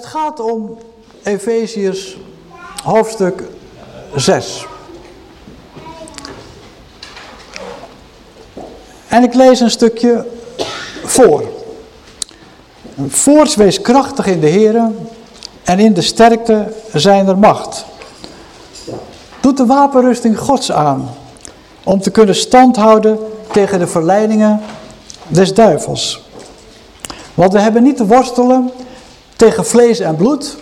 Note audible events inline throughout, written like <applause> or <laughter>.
Het gaat om Efeziërs hoofdstuk 6. En ik lees een stukje voor. Voorts wees krachtig in de Heer en in de sterkte zijn er macht. Doet de wapenrusting Gods aan om te kunnen standhouden tegen de verleidingen des duivels. Want we hebben niet te worstelen tegen vlees en bloed,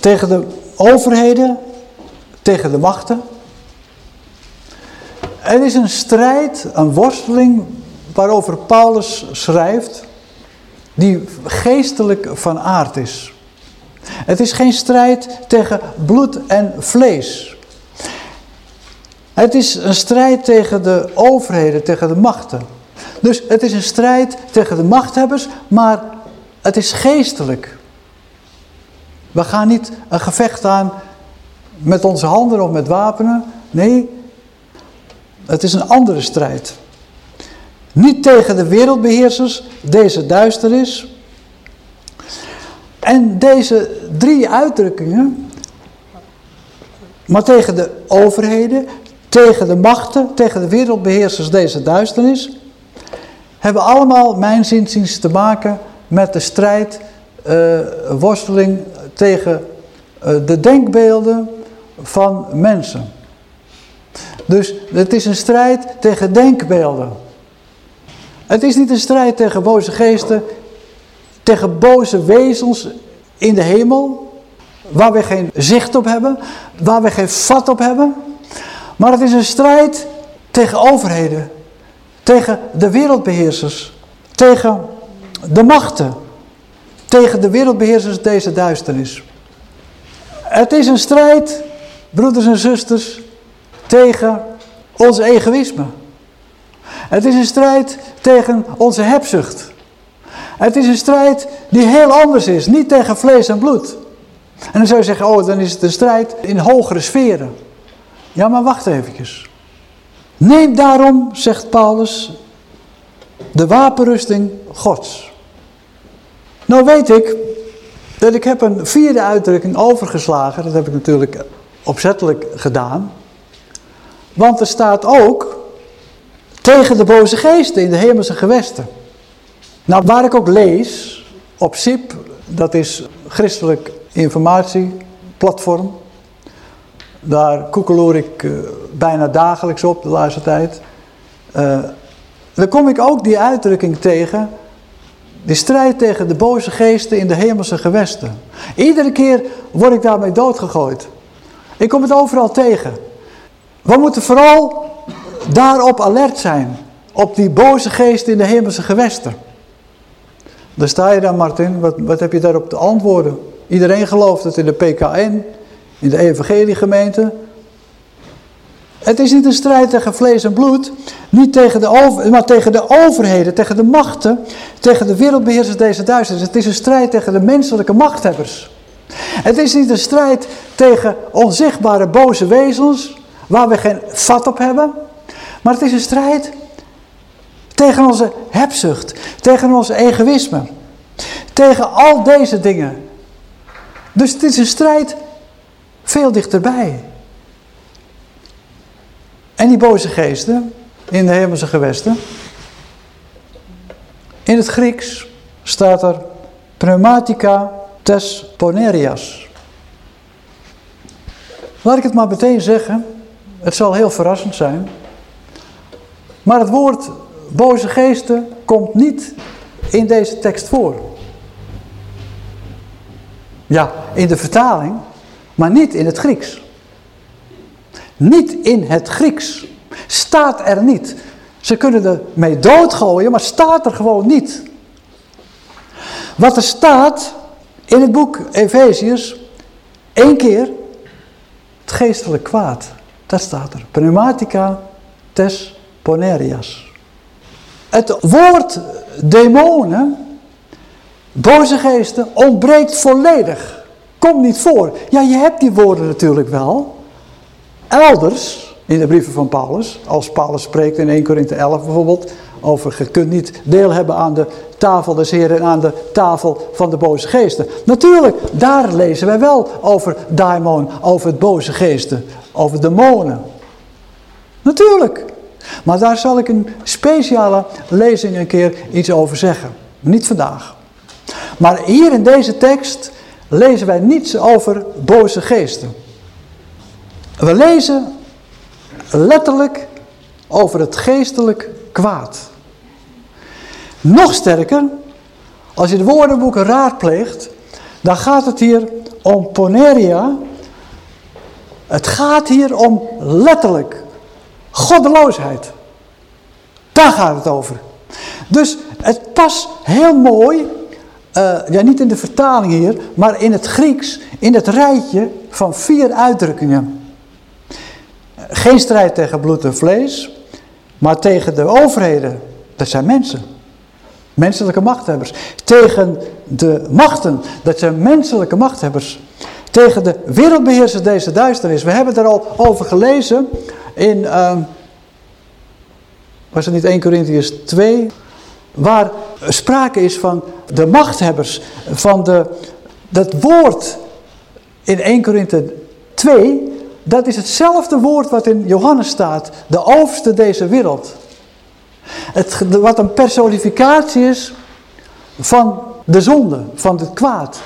tegen de overheden, tegen de machten. Er is een strijd, een worsteling waarover Paulus schrijft, die geestelijk van aard is. Het is geen strijd tegen bloed en vlees. Het is een strijd tegen de overheden, tegen de machten. Dus het is een strijd tegen de machthebbers, maar het is geestelijk. We gaan niet een gevecht aan met onze handen of met wapenen. Nee, het is een andere strijd. Niet tegen de wereldbeheersers, deze duisternis. En deze drie uitdrukkingen, maar tegen de overheden, tegen de machten, tegen de wereldbeheersers, deze duisternis, hebben allemaal mijn zinziens te maken met de strijd, uh, worsteling tegen uh, de denkbeelden van mensen. Dus het is een strijd tegen denkbeelden. Het is niet een strijd tegen boze geesten, tegen boze wezens in de hemel, waar we geen zicht op hebben, waar we geen vat op hebben. Maar het is een strijd tegen overheden, tegen de wereldbeheersers, tegen de machten, tegen de wereldbeheersers deze duisternis. Het is een strijd, broeders en zusters, tegen ons egoïsme. Het is een strijd tegen onze hebzucht. Het is een strijd die heel anders is, niet tegen vlees en bloed. En dan zou je zeggen, oh dan is het een strijd in hogere sferen. Ja, maar wacht eventjes. Neem daarom, zegt Paulus, de wapenrusting Gods. Nou weet ik dat ik heb een vierde uitdrukking overgeslagen. Dat heb ik natuurlijk opzettelijk gedaan. Want er staat ook tegen de boze geesten in de hemelse gewesten. Nou, waar ik ook lees, op SIP, dat is christelijk informatieplatform. Daar koekeloer ik uh, bijna dagelijks op de laatste tijd. Uh, dan kom ik ook die uitdrukking tegen. Die strijd tegen de boze geesten in de hemelse gewesten. Iedere keer word ik daarmee doodgegooid. Ik kom het overal tegen. We moeten vooral daarop alert zijn. Op die boze geesten in de hemelse gewesten. Daar sta je dan Martin. Wat, wat heb je daarop te antwoorden? Iedereen gelooft het in de PKN in de evangeliegemeente. Het is niet een strijd tegen vlees en bloed, niet tegen de over, maar tegen de overheden, tegen de machten, tegen de wereldbeheersers deze duisternis. Het is een strijd tegen de menselijke machthebbers. Het is niet een strijd tegen onzichtbare boze wezens, waar we geen vat op hebben. Maar het is een strijd tegen onze hebzucht, tegen ons egoïsme, tegen al deze dingen. Dus het is een strijd veel dichterbij. En die boze geesten in de hemelse gewesten. In het Grieks staat er pneumatica tes ponerias. Laat ik het maar meteen zeggen. Het zal heel verrassend zijn. Maar het woord boze geesten komt niet in deze tekst voor. Ja, in de vertaling maar niet in het Grieks. Niet in het Grieks. Staat er niet. Ze kunnen er mee doodgooien, maar staat er gewoon niet. Wat er staat in het boek Efeziërs, één keer, het geestelijk kwaad. Dat staat er. Pneumatica tes ponerias. Het woord demonen, boze geesten, ontbreekt volledig. Komt niet voor. Ja, je hebt die woorden natuurlijk wel. Elders, in de brieven van Paulus, als Paulus spreekt in 1 Korinthe 11 bijvoorbeeld, over je kunt niet deel hebben aan de tafel des Heren en aan de tafel van de boze geesten. Natuurlijk, daar lezen wij wel over daimon, over het boze geesten, over demonen. Natuurlijk. Maar daar zal ik een speciale lezing een keer iets over zeggen. Niet vandaag. Maar hier in deze tekst lezen wij niets over boze geesten. We lezen letterlijk over het geestelijk kwaad. Nog sterker, als je de woordenboeken raadpleegt, dan gaat het hier om poneria. Het gaat hier om letterlijk goddeloosheid. Daar gaat het over. Dus het past heel mooi, uh, ja niet in de vertaling hier, maar in het Grieks, in het rijtje van vier uitdrukkingen. Geen strijd tegen bloed en vlees, maar tegen de overheden, dat zijn mensen. Menselijke machthebbers. Tegen de machten, dat zijn menselijke machthebbers. Tegen de wereldbeheersers deze duisternis. We hebben er al over gelezen in, uh, was het niet 1 Corinthians 2? Waar sprake is van de machthebbers, van de, dat woord in 1 Korinthe 2, dat is hetzelfde woord wat in Johannes staat, de overste deze wereld. Het, wat een personificatie is van de zonde, van het kwaad.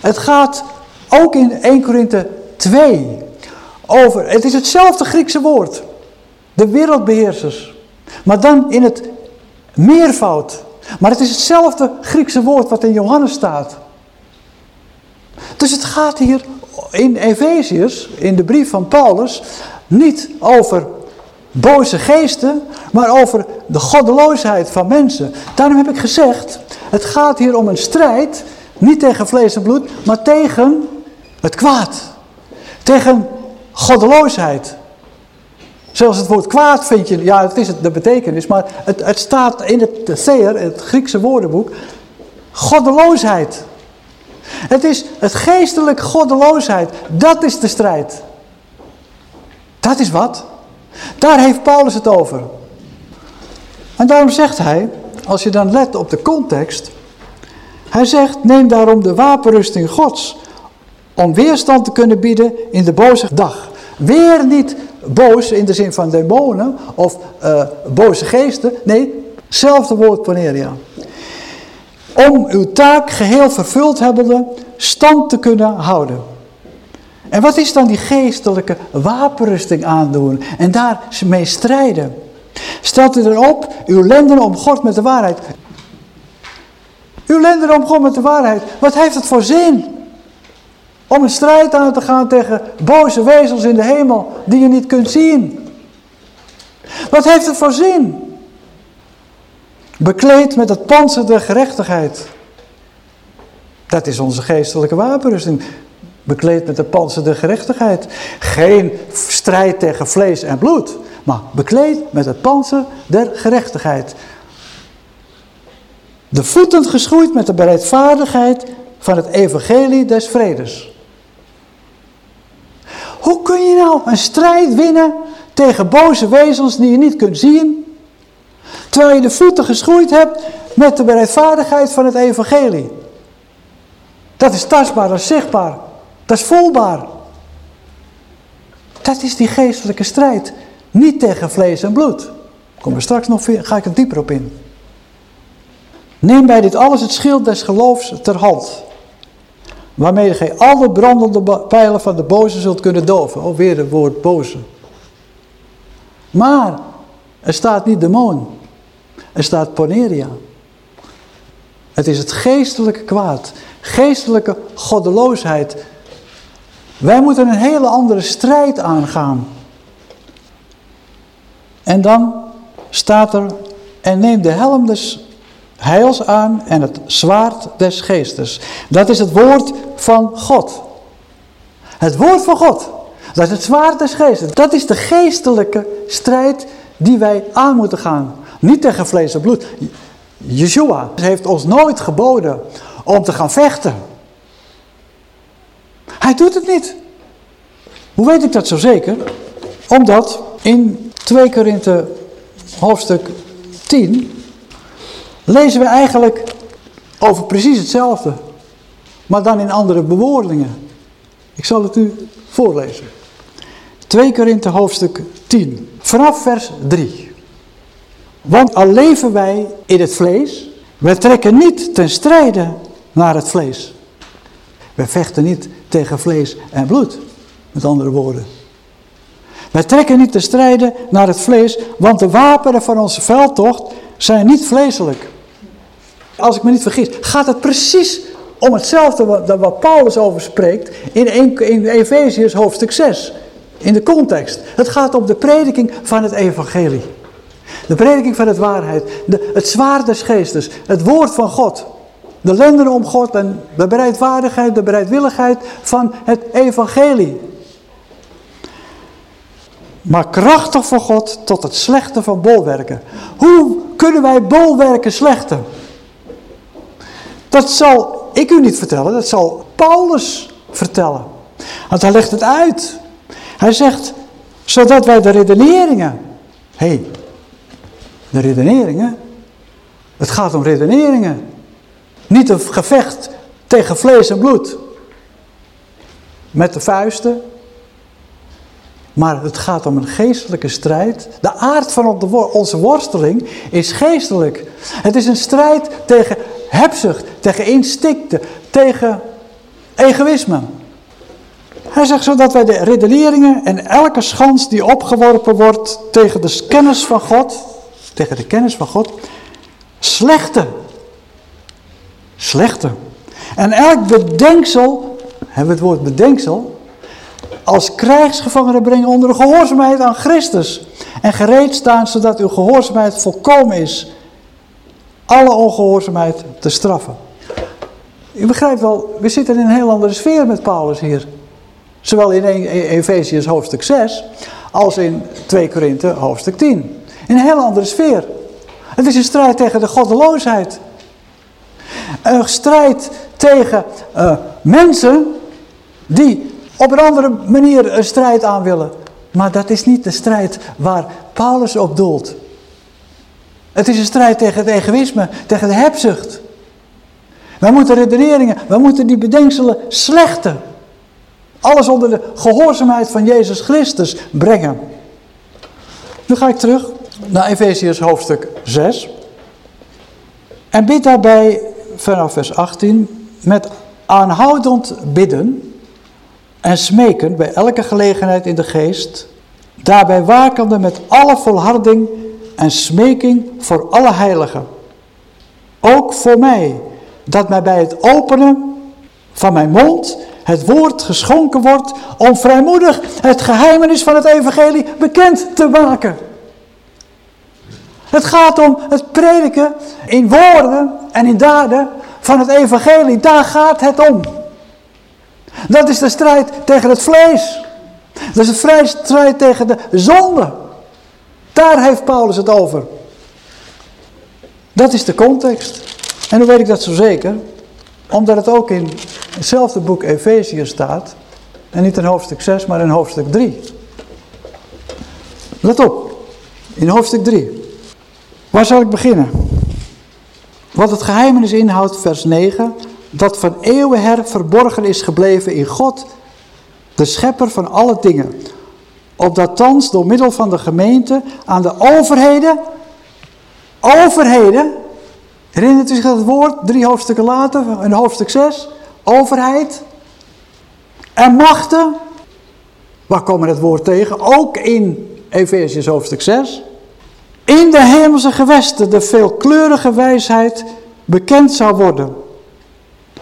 Het gaat ook in 1 Korinthe 2 over, het is hetzelfde Griekse woord. De wereldbeheersers. Maar dan in het meervoud. Maar het is hetzelfde Griekse woord wat in Johannes staat. Dus het gaat hier in Efeziërs, in de brief van Paulus, niet over boze geesten, maar over de goddeloosheid van mensen. Daarom heb ik gezegd, het gaat hier om een strijd, niet tegen vlees en bloed, maar tegen het kwaad. Tegen goddeloosheid. Zelfs het woord kwaad vind je, ja het is het, de betekenis, maar het, het staat in het Theer, het Griekse woordenboek, goddeloosheid. Het is het geestelijk goddeloosheid, dat is de strijd. Dat is wat. Daar heeft Paulus het over. En daarom zegt hij, als je dan let op de context, hij zegt, neem daarom de wapenrusting gods, om weerstand te kunnen bieden in de boze dag. Weer niet boos in de zin van demonen of uh, boze geesten. Nee, hetzelfde woord poneria. Om uw taak geheel vervuld hebbende stand te kunnen houden. En wat is dan die geestelijke wapenrusting aandoen en daarmee strijden? Stelt u erop, uw lenden omgord met de waarheid. Uw lenden omgord met de waarheid. Wat heeft het voor zin? Om een strijd aan te gaan tegen boze wezens in de hemel die je niet kunt zien. Wat heeft het voor zin? Bekleed met het panzer der gerechtigheid. Dat is onze geestelijke wapenrusting. Bekleed met het panzer der gerechtigheid. Geen strijd tegen vlees en bloed. Maar bekleed met het panzer der gerechtigheid. De voeten geschoeid met de bereidvaardigheid van het evangelie des vredes. Hoe kun je nou een strijd winnen tegen boze wezens die je niet kunt zien, terwijl je de voeten geschoeid hebt met de bereidvaardigheid van het evangelie? Dat is tastbaar, dat is zichtbaar, dat is voelbaar. Dat is die geestelijke strijd, niet tegen vlees en bloed. Kom er straks nog, ga ik er dieper op in. Neem bij dit alles het schild des geloofs ter hand waarmee gij alle brandende pijlen van de boze zult kunnen doven. Of weer het woord boze. Maar er staat niet demon, er staat poneria. Het is het geestelijke kwaad, geestelijke goddeloosheid. Wij moeten een hele andere strijd aangaan. En dan staat er, en neem de helm des heils aan en het zwaard des geestes. Dat is het woord van God. Het woord van God. Dat is het zwaard des geestes. Dat is de geestelijke strijd die wij aan moeten gaan. Niet tegen vlees en bloed. Yeshua heeft ons nooit geboden om te gaan vechten. Hij doet het niet. Hoe weet ik dat zo zeker? Omdat in 2 Korinthe hoofdstuk 10 lezen we eigenlijk over precies hetzelfde. Maar dan in andere bewoordingen. Ik zal het u voorlezen. 2 Korinthe hoofdstuk 10. Vanaf vers 3. Want al leven wij in het vlees, wij trekken niet ten strijde naar het vlees. Wij vechten niet tegen vlees en bloed, met andere woorden. Wij trekken niet te strijden naar het vlees, want de wapenen van onze veldtocht zijn niet vleeselijk. Als ik me niet vergis, gaat het precies om hetzelfde wat, wat Paulus over spreekt in, in Efeziërs hoofdstuk 6. In de context. Het gaat om de prediking van het evangelie. De prediking van het waarheid. De, het zwaard des geestes. Het woord van God. De lenden om God en de bereidwaardigheid, de bereidwilligheid van het evangelie. Maar krachtig voor God tot het slechte van bolwerken. Hoe kunnen wij bolwerken slechten? Dat zal ik u niet vertellen, dat zal Paulus vertellen. Want hij legt het uit. Hij zegt, zodat wij de redeneringen... Hé, hey, de redeneringen? Het gaat om redeneringen. Niet een gevecht tegen vlees en bloed. Met de vuisten. Maar het gaat om een geestelijke strijd. De aard van onze worsteling is geestelijk. Het is een strijd tegen hebzucht, tegen instincten, tegen egoïsme. Hij zegt zodat wij de redeneringen en elke schans die opgeworpen wordt tegen de kennis van God, tegen de kennis van God, slechte, slechte. En elk bedenksel, hebben we het woord bedenksel, als krijgsgevangenen brengen onder de gehoorzaamheid aan Christus. En gereed staan zodat uw gehoorzaamheid volkomen is. Alle ongehoorzaamheid te straffen. U begrijpt wel, we zitten in een heel andere sfeer met Paulus hier. Zowel in Efeziërs hoofdstuk 6 als in 2 Korinthe hoofdstuk 10. In een heel andere sfeer. Het is een strijd tegen de goddeloosheid. Een strijd tegen uh, mensen die op een andere manier een strijd aan willen. Maar dat is niet de strijd waar Paulus op doelt. Het is een strijd tegen het egoïsme, tegen de hebzucht. Wij moeten redeneringen, wij moeten die bedenkselen slechten. Alles onder de gehoorzaamheid van Jezus Christus brengen. Nu ga ik terug naar Efeziërs hoofdstuk 6. En bid daarbij vanaf vers 18 met aanhoudend bidden en smeken bij elke gelegenheid in de geest, daarbij wakende met alle volharding en smeking voor alle heiligen. Ook voor mij, dat mij bij het openen van mijn mond het woord geschonken wordt om vrijmoedig het geheimenis van het evangelie bekend te maken. Het gaat om het prediken in woorden en in daden van het evangelie. Daar gaat het om. Dat is de strijd tegen het vlees. Dat is de strijd tegen de zonde. Daar heeft Paulus het over. Dat is de context. En hoe weet ik dat zo zeker? Omdat het ook in hetzelfde boek Efezië staat. En niet in hoofdstuk 6, maar in hoofdstuk 3. Let op. In hoofdstuk 3. Waar zal ik beginnen? Wat het geheimenis inhoudt, vers 9. Dat van eeuwen her verborgen is gebleven in God, de schepper van alle dingen. Opdat thans door middel van de gemeente aan de overheden, overheden, herinnert u zich het woord, drie hoofdstukken later, in hoofdstuk 6, overheid en machten. Waar komen het woord tegen? Ook in Efesiërs hoofdstuk 6. In de hemelse gewesten de veelkleurige wijsheid bekend zou worden.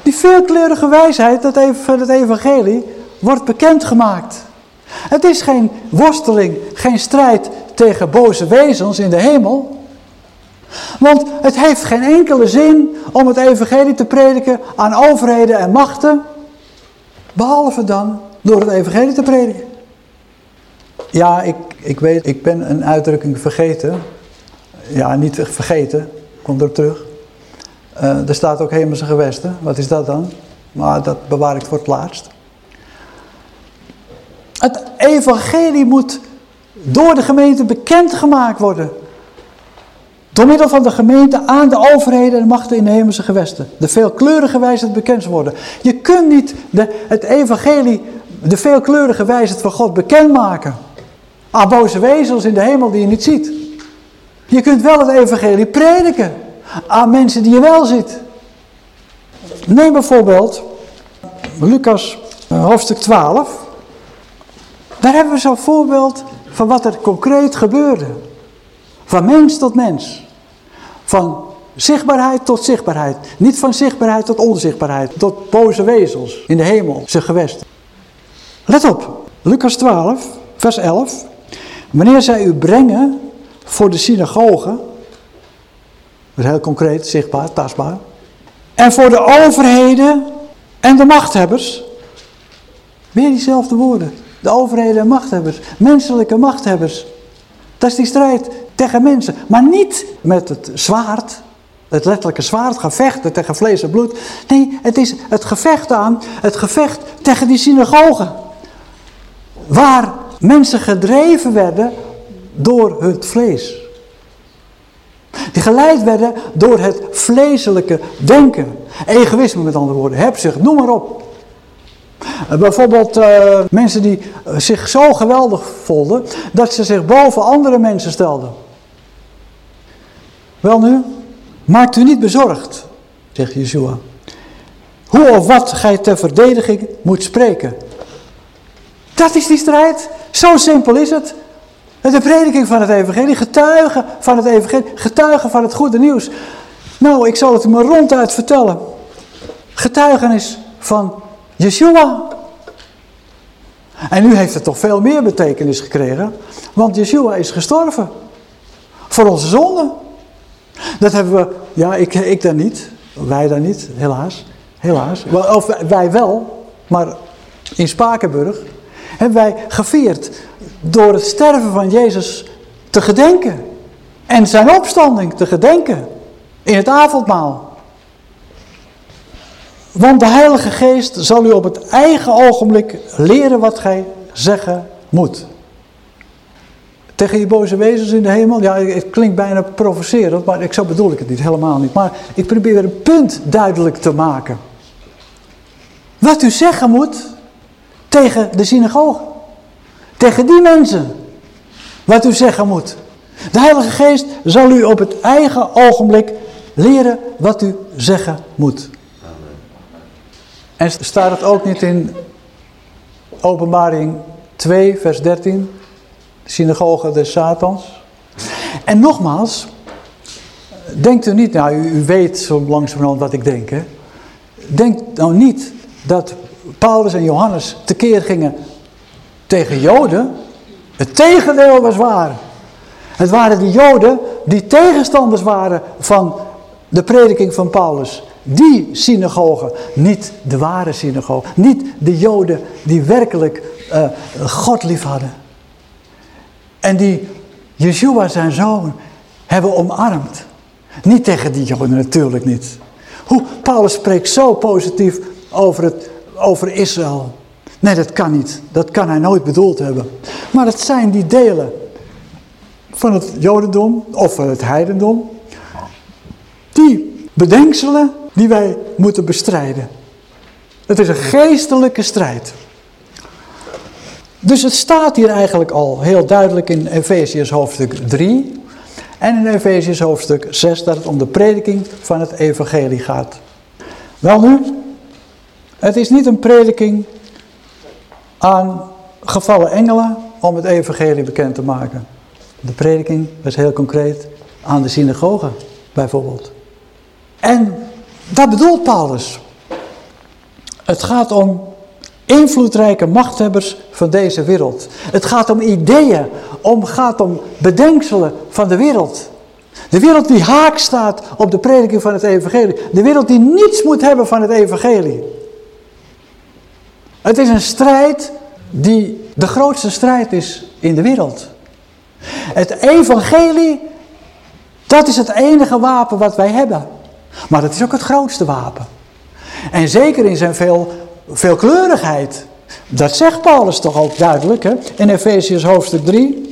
Die veelkleurige wijsheid, dat het evangelie, wordt bekendgemaakt. Het is geen worsteling, geen strijd tegen boze wezens in de hemel. Want het heeft geen enkele zin om het evangelie te prediken aan overheden en machten. Behalve dan door het evangelie te prediken. Ja, ik, ik weet, ik ben een uitdrukking vergeten. Ja, niet vergeten, komt erop terug. Uh, er staat ook hemelse gewesten. Wat is dat dan? Maar dat bewaar ik voor het laatst. Het evangelie moet door de gemeente bekendgemaakt worden. Door middel van de gemeente aan de overheden en machten in de hemelse gewesten. De veelkleurige wijsheid bekend worden. Je kunt niet de, het evangelie, de veelkleurige wijsheid van God bekendmaken. Aan boze wezels in de hemel die je niet ziet. Je kunt wel het evangelie prediken. Aan mensen die je wel ziet. Neem bijvoorbeeld Lucas eh, hoofdstuk 12. Daar hebben we zo'n voorbeeld van wat er concreet gebeurde. Van mens tot mens. Van zichtbaarheid tot zichtbaarheid. Niet van zichtbaarheid tot onzichtbaarheid. Tot boze wezels in de hemel, zijn gewest. Let op, Lucas 12, vers 11. Wanneer zij u brengen voor de synagogen. Is heel concreet, zichtbaar, tastbaar. En voor de overheden en de machthebbers. Weer diezelfde woorden. De overheden en machthebbers. Menselijke machthebbers. Dat is die strijd tegen mensen. Maar niet met het zwaard. Het letterlijke zwaard gaan vechten tegen vlees en bloed. Nee, het is het gevecht aan. Het gevecht tegen die synagogen. Waar mensen gedreven werden door het vlees. Die geleid werden door het vleeselijke denken. Egoïsme met andere woorden. Hebzucht, noem maar op. Eh, bijvoorbeeld uh, mensen die eh, zich zo geweldig voelden dat ze zich boven andere mensen stelden. Wel nu, maakt u niet bezorgd, zegt Yeshua. Hoe of wat gij ter verdediging moet spreken. Dat is die strijd. Zo simpel is het. De prediking van het evangelie, getuigen van het evangelie, getuigen van het goede nieuws. Nou, ik zal het u maar ronduit vertellen. Getuigenis van Yeshua. En nu heeft het toch veel meer betekenis gekregen. Want Yeshua is gestorven. Voor onze zonden. Dat hebben we, ja ik, ik dan niet. Wij dan niet, helaas. Helaas. Of wij wel, maar in Spakenburg hebben wij gevierd door het sterven van Jezus te gedenken. En zijn opstanding te gedenken in het avondmaal. Want de Heilige Geest zal u op het eigen ogenblik leren wat gij zeggen moet. Tegen je boze wezens in de hemel, ja het klinkt bijna provocerend, maar ik, zo bedoel ik het niet, helemaal niet. Maar ik probeer een punt duidelijk te maken. Wat u zeggen moet tegen de synagoge. Tegen die mensen. Wat u zeggen moet. De Heilige Geest zal u op het eigen ogenblik leren wat u zeggen moet. En staat het ook niet in openbaring 2 vers 13. De synagoge des Satans. En nogmaals, denkt u niet, nou u, weet zo langzamerhand wat ik denk. Hè? Denk nou niet dat Paulus en Johannes tekeer gingen tegen Joden. Het tegendeel was waar. Het waren de Joden die tegenstanders waren van de prediking van Paulus. Die synagogen, niet de ware synagogen. Niet de Joden die werkelijk uh, God lief hadden. En die Yeshua zijn zoon hebben omarmd. Niet tegen die Joden natuurlijk niet. Hoe Paulus spreekt zo positief over, het, over Israël. Nee, dat kan niet. Dat kan hij nooit bedoeld hebben. Maar het zijn die delen van het Jodendom of van het heidendom. Die bedenkselen die wij moeten bestrijden. Het is een geestelijke strijd. Dus het staat hier eigenlijk al heel duidelijk in Efeziërs hoofdstuk 3 en in Efeziërs hoofdstuk 6 dat het om de prediking van het evangelie gaat. Wel nu, het is niet een prediking aan gevallen engelen om het evangelie bekend te maken. De prediking is heel concreet aan de synagogen bijvoorbeeld. En dat bedoelt Paulus. Het gaat om invloedrijke machthebbers van deze wereld. Het gaat om ideeën, om, gaat om bedenkselen van de wereld. De wereld die haak staat op de prediking van het evangelie. De wereld die niets moet hebben van het evangelie. Het is een strijd die de grootste strijd is in de wereld. Het evangelie, dat is het enige wapen wat wij hebben. Maar dat is ook het grootste wapen. En zeker in zijn veel, veelkleurigheid. Dat zegt Paulus toch ook duidelijk hè? in Efesiërs hoofdstuk 3.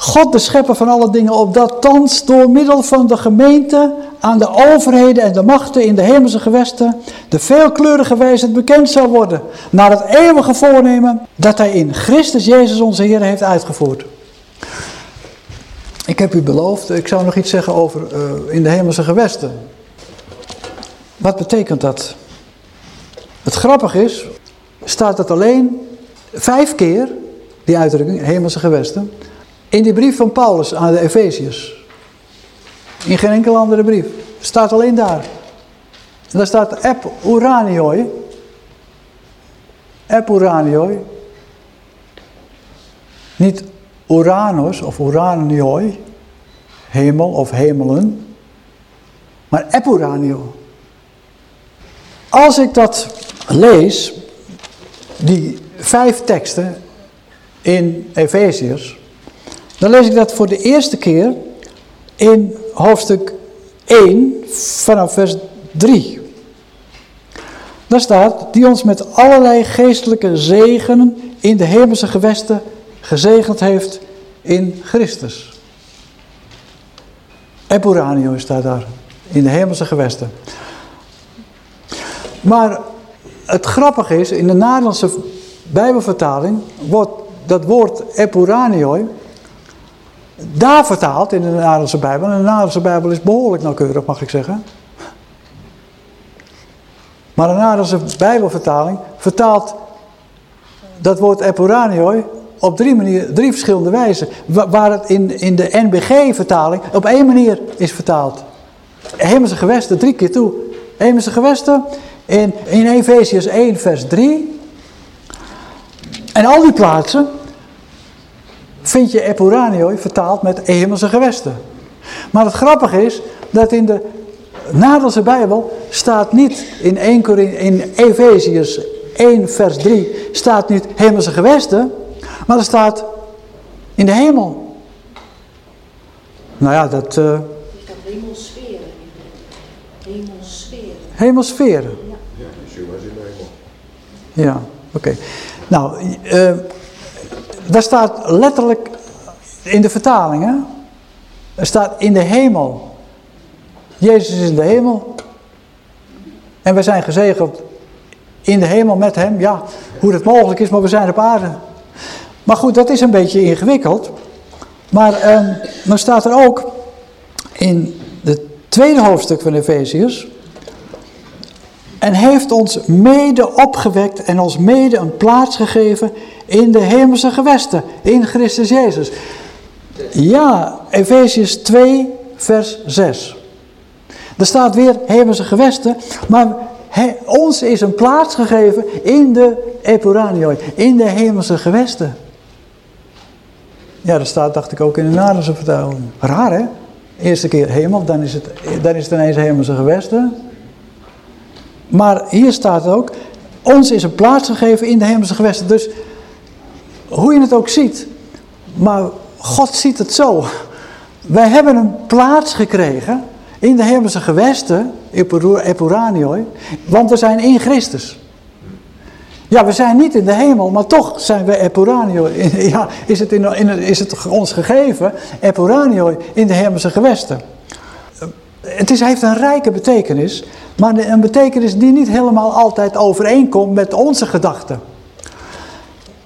God de schepper van alle dingen, opdat thans door middel van de gemeente aan de overheden en de machten in de hemelse gewesten de veelkleurige wijsheid bekend zal worden, naar het eeuwige voornemen dat hij in Christus Jezus onze Heer heeft uitgevoerd. Ik heb u beloofd, ik zou nog iets zeggen over uh, in de hemelse gewesten. Wat betekent dat? Het grappige is, staat het alleen vijf keer, die uitdrukking, hemelse gewesten, in die brief van Paulus aan de Efeziërs. In geen enkele andere brief. Staat alleen daar. Daar staat ep uranioi. Ep uranioi. Niet Uranus of uranioi. Hemel of hemelen. Maar ep uranio. Als ik dat lees, die vijf teksten in Efeziërs, dan lees ik dat voor de eerste keer in hoofdstuk 1 vanaf vers 3. Daar staat, die ons met allerlei geestelijke zegenen in de hemelse gewesten gezegend heeft in Christus. Epuranio staat daar, in de hemelse gewesten. Maar het grappige is, in de Nederlandse Bijbelvertaling wordt dat woord epuranioi daar vertaald in de Nederlandse Bijbel. En de Nederlandse Bijbel is behoorlijk nauwkeurig, mag ik zeggen. Maar de Nederlandse Bijbelvertaling vertaalt dat woord epuranioi op drie, manier, drie verschillende wijzen. Waar het in, in de NBG-vertaling op één manier is vertaald. Hemelse gewesten, drie keer toe. Hemelse gewesten in, in Efesiërs 1 vers 3. En al die plaatsen vind je Epuranio vertaald met hemelse gewesten. Maar het grappige is dat in de Nederlandse Bijbel staat niet in 1 Corinthië, in Efeziërs 1 vers 3 staat niet hemelse gewesten, maar er staat in de hemel. Nou ja, dat... Uh, hemelsferen. Hemelsferen. Hemelsferen. Ja, was in de hemel. Ja, oké. Nou, uh, daar staat letterlijk in de vertalingen, er staat in de hemel. Jezus is in de hemel. En we zijn gezegend in de hemel met hem. Ja, hoe dat mogelijk is, maar we zijn op aarde. Maar goed, dat is een beetje ingewikkeld. Maar eh, dan staat er ook in het tweede hoofdstuk van Efeziërs. En heeft ons mede opgewekt en ons mede een plaats gegeven in de hemelse gewesten, in Christus Jezus. Ja, Efesius 2 vers 6. Er staat weer hemelse gewesten, maar ons is een plaats gegeven in de Epuranioi, in de hemelse gewesten. Ja, dat staat dacht ik ook in de Nederlandse vertaling. Raar hè? Eerste keer hemel, dan is het, dan is het ineens hemelse gewesten. Maar hier staat ook, ons is een plaats gegeven in de hemelse gewesten. Dus hoe je het ook ziet, maar God ziet het zo. Wij hebben een plaats gekregen in de hemelse gewesten, Epuranioi, want we zijn in Christus. Ja, we zijn niet in de hemel, maar toch zijn we Epuranioi. <laughs> Ja, is het, in, in, is het ons gegeven, Epuranioi, in de hemelse gewesten. Het is, heeft een rijke betekenis, maar een betekenis die niet helemaal altijd overeenkomt met onze gedachten.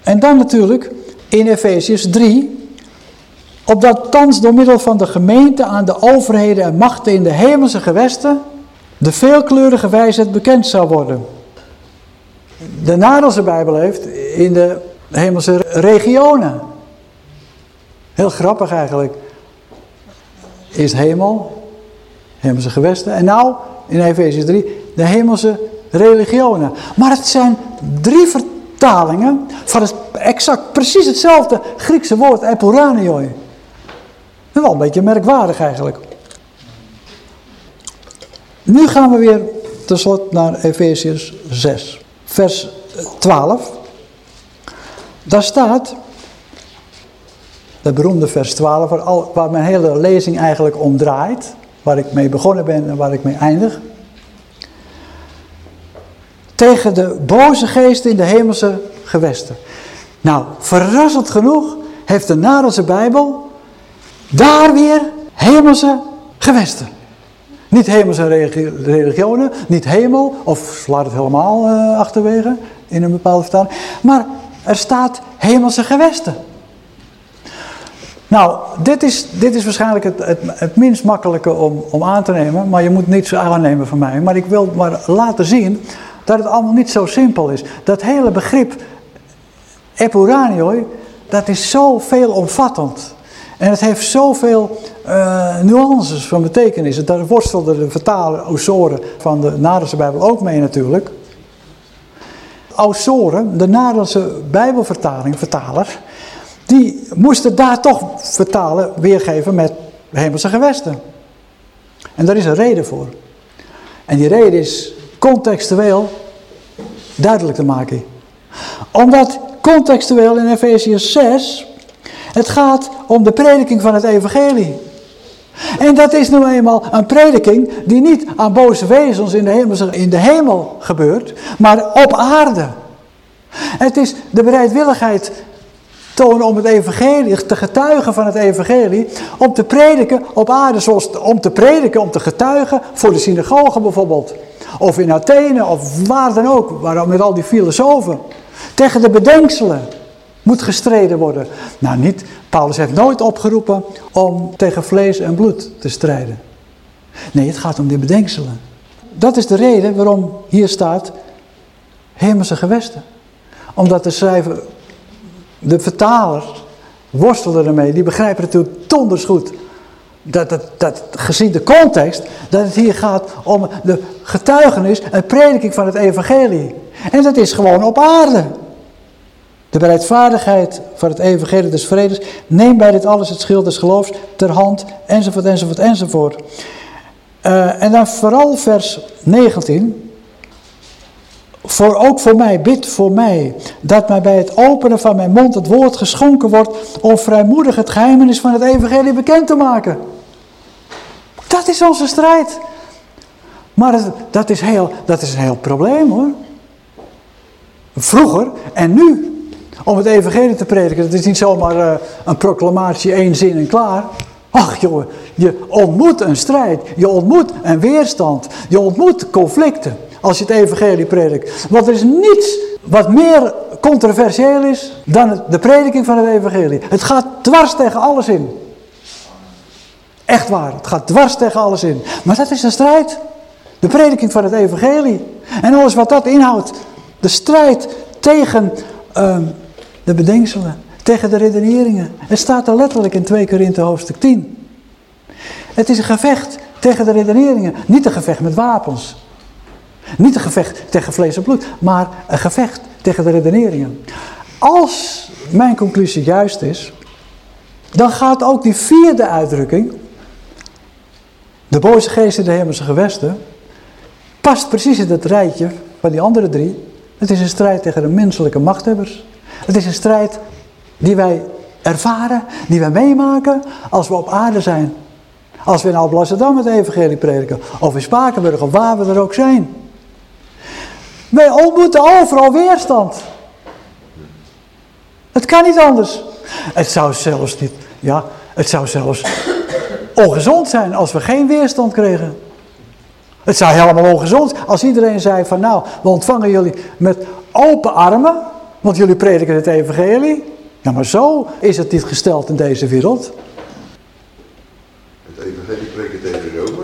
En dan natuurlijk in Efesius 3, opdat thans door middel van de gemeente aan de overheden en machten in de hemelse gewesten de veelkleurige wijsheid bekend zou worden. De Nederlandse Bijbel heeft in de hemelse regionen. Heel grappig eigenlijk. Eerst hemel, hemelse gewesten. En nou, in Efesius 3, de hemelse religionen. Maar het zijn drie vertalingen van het exact precies hetzelfde Griekse woord epuranioi. Wel een beetje merkwaardig eigenlijk. Nu gaan we weer tenslotte naar Efesius 6, vers 12. Daar staat, de beroemde vers 12, waar, al, waar mijn hele lezing eigenlijk om draait waar ik mee begonnen ben en waar ik mee eindig. Tegen de boze geesten in de hemelse gewesten. Nou, verrassend genoeg heeft de Nederlandse Bijbel daar weer hemelse gewesten. Niet hemelse religionen, niet hemel, of laat het helemaal uh, achterwege in een bepaalde vertaling. Maar er staat hemelse gewesten. Nou, dit is, dit is waarschijnlijk het, het, het, minst makkelijke om, om aan te nemen, maar je moet niet zo aannemen van mij. Maar ik wil maar laten zien dat het allemaal niet zo simpel is. Dat hele begrip epuranioi, dat is zo veelomvattend. En het heeft zoveel uh, nuances van betekenis. Daar worstelde de vertaler Ausoren van de Nederlandse Bijbel ook mee natuurlijk. Ausoren, de Nederlandse Bijbelvertaling, vertaler, die moesten daar toch vertalen, weergeven met hemelse gewesten. En daar is een reden voor. En die reden is contextueel duidelijk te maken. Omdat contextueel in Efesiërs 6, het gaat om de prediking van het evangelie. En dat is nu eenmaal een prediking die niet aan boze wezens in de, hemel, in de hemel gebeurt, maar op aarde. Het is de bereidwilligheid tonen om het evangelie, te getuigen van het evangelie, om te prediken op aarde, zoals om te prediken, om te getuigen voor de synagoge bijvoorbeeld. Of in Athene, of waar dan ook, waarom met al die filosofen. Tegen de bedenkselen moet gestreden worden. Nou niet, Paulus heeft nooit opgeroepen om tegen vlees en bloed te strijden. Nee, het gaat om die bedenkselen. Dat is de reden waarom hier staat hemelse gewesten. Omdat de schrijver, de vertaler worstelde ermee, die begrijpen natuurlijk donders goed. Dat, dat, dat, gezien de context, dat het hier gaat om de getuigenis en prediking van het evangelie. En dat is gewoon op aarde. De bereidvaardigheid van het evangelie des vredes. Neem bij dit alles het schild des geloofs ter hand, enzovoort, enzovoort, enzovoort. Uh, en dan vooral vers 19. Voor, ook voor mij, bid voor mij, dat mij bij het openen van mijn mond het woord geschonken wordt om vrijmoedig het geheimenis van het evangelie bekend te maken. Dat is onze strijd. Maar dat, is, heel, dat is een heel probleem hoor. Vroeger en nu om het evangelie te prediken. Dat is niet zomaar uh, een proclamatie, één zin en klaar. Ach jongen, je ontmoet een strijd. Je ontmoet een weerstand. Je ontmoet conflicten als je het evangelie predikt. Want er is niets wat meer controversieel is dan de prediking van het evangelie. Het gaat dwars tegen alles in. Echt waar, het gaat dwars tegen alles in. Maar dat is een strijd. De prediking van het evangelie. En alles wat dat inhoudt. De strijd tegen uh, de bedenkselen, tegen de redeneringen. Het staat er letterlijk in 2 Korinthe hoofdstuk 10. Het is een gevecht tegen de redeneringen, niet een gevecht met wapens. Niet een gevecht tegen vlees en bloed, maar een gevecht tegen de redeneringen. Als mijn conclusie juist is, dan gaat ook die vierde uitdrukking, de boze geest in de hemelse gewesten, past precies in het rijtje van die andere drie. Het is een strijd tegen de menselijke machthebbers. Het is een strijd die wij ervaren, die wij meemaken als we op aarde zijn. Als we in Alblasserdam het evangelie prediken, of in Spakenburg, of waar we er ook zijn. Wij ontmoeten overal weerstand. Het kan niet anders. Het zou zelfs niet, ja, het zou zelfs ongezond zijn als we geen weerstand kregen. Het zou helemaal ongezond als iedereen zei van nou, we ontvangen jullie met open armen. Want jullie prediken het evangelie. Ja, maar zo is het niet gesteld in deze wereld. Het evangelie prediken tegen Rome.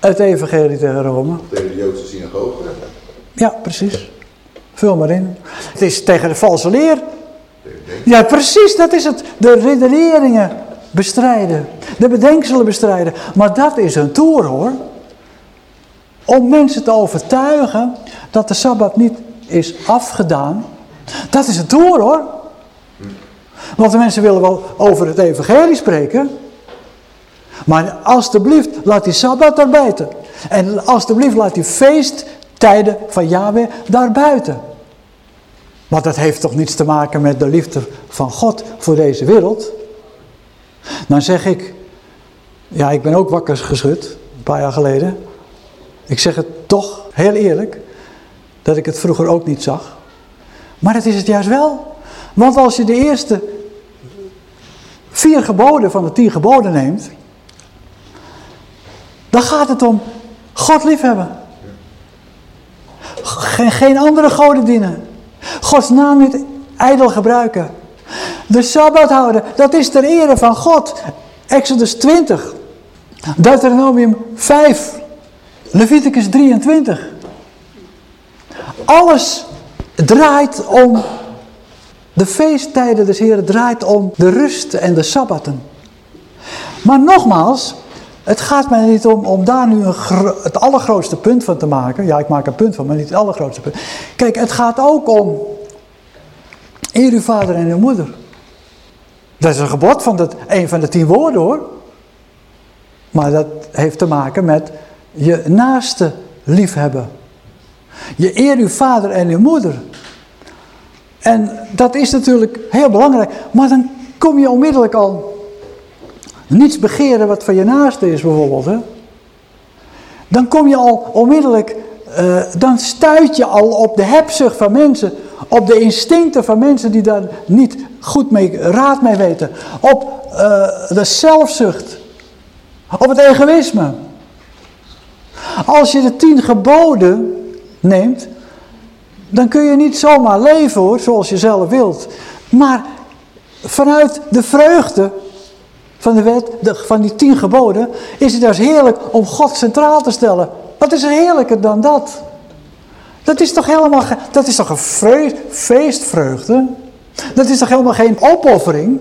Het evangelie tegen Rome. Tegen de Joodse synagoge. Ja, precies. Vul maar in. Het is tegen de valse leer. Ja, precies, dat is het. De redeneringen bestrijden. De bedenkselen bestrijden. Maar dat is een toer hoor. Om mensen te overtuigen dat de Sabbat niet is afgedaan dat is het doel hoor. Want de mensen willen wel over het evangelie spreken. Maar alstublieft laat die Sabbat daar buiten. En alstublieft laat die feesttijden van Yahweh daar buiten. Want dat heeft toch niets te maken met de liefde van God voor deze wereld. Dan zeg ik, ja ik ben ook wakker geschud, een paar jaar geleden. Ik zeg het toch heel eerlijk, dat ik het vroeger ook niet zag. Maar dat is het juist wel. Want als je de eerste vier geboden van de tien geboden neemt, dan gaat het om God liefhebben. Geen, geen andere goden dienen. Gods naam niet ijdel gebruiken. De Sabbat houden, dat is ter ere van God. Exodus 20. Deuteronomium 5. Leviticus 23. Alles draait om de feesttijden des Heren, draait om de rust en de Sabbaten. Maar nogmaals, het gaat mij niet om, om daar nu een het allergrootste punt van te maken. Ja, ik maak een punt van, maar niet het allergrootste punt. Kijk, het gaat ook om eer uw vader en uw moeder. Dat is een gebod van dat, een van de tien woorden hoor. Maar dat heeft te maken met je naaste liefhebben. Je eer uw vader en uw moeder. En dat is natuurlijk heel belangrijk. Maar dan kom je onmiddellijk al niets begeren wat van je naaste is bijvoorbeeld. Hè? Dan kom je al onmiddellijk, uh, dan stuit je al op de hebzucht van mensen. Op de instincten van mensen die daar niet goed mee, raad mee weten. Op uh, de zelfzucht. Op het egoïsme. Als je de tien geboden neemt, dan kun je niet zomaar leven hoor, zoals je zelf wilt. Maar vanuit de vreugde van de wet, van die tien geboden, is het dus heerlijk om God centraal te stellen. Wat is er heerlijker dan dat? Dat is toch helemaal, dat is toch een feestvreugde? Dat is toch helemaal geen opoffering?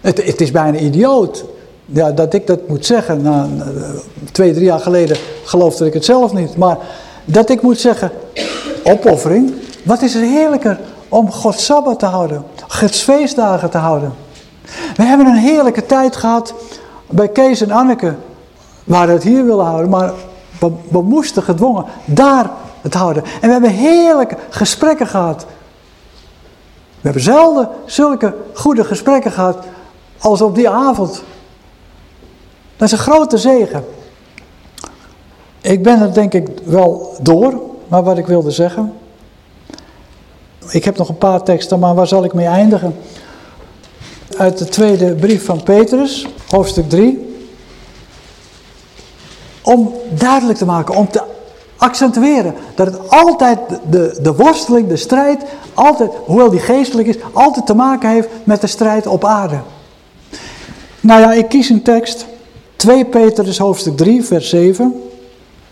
Het, het is bijna idioot ja, dat ik dat moet zeggen. Nou, twee, drie jaar geleden geloofde ik het zelf niet. Maar dat ik moet zeggen, opoffering. Wat is er heerlijker om Gods Sabbat te houden. Gods feestdagen te houden. We hebben een heerlijke tijd gehad bij Kees en Anneke. Waar we het hier willen houden. Maar we, moesten gedwongen daar het houden. En we hebben heerlijke gesprekken gehad. We hebben zelden zulke goede gesprekken gehad als op die avond. Dat is een grote zegen. Ik ben er denk ik wel door, maar wat ik wilde zeggen. Ik heb nog een paar teksten, maar waar zal ik mee eindigen? Uit de tweede brief van Petrus, hoofdstuk 3. Om duidelijk te maken, om te accentueren dat het altijd de, de worsteling, de strijd, altijd, hoewel die geestelijk is, altijd te maken heeft met de strijd op aarde. Nou ja, ik kies een tekst 2 Petrus hoofdstuk 3 vers 7.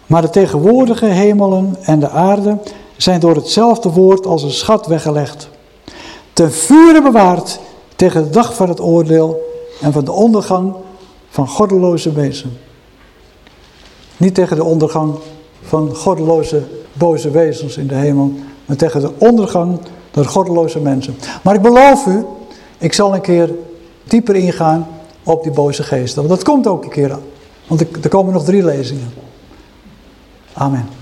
Maar de tegenwoordige hemelen en de aarde zijn door hetzelfde woord als een schat weggelegd. Ten vuren bewaard tegen de dag van het oordeel en van de ondergang van goddeloze wezen. Niet tegen de ondergang van goddeloze, boze wezens in de hemel, maar tegen de ondergang door goddeloze mensen. Maar ik beloof u, ik zal een keer dieper ingaan op die boze geesten. Want dat komt ook een keer aan. Want er komen nog drie lezingen. Amen.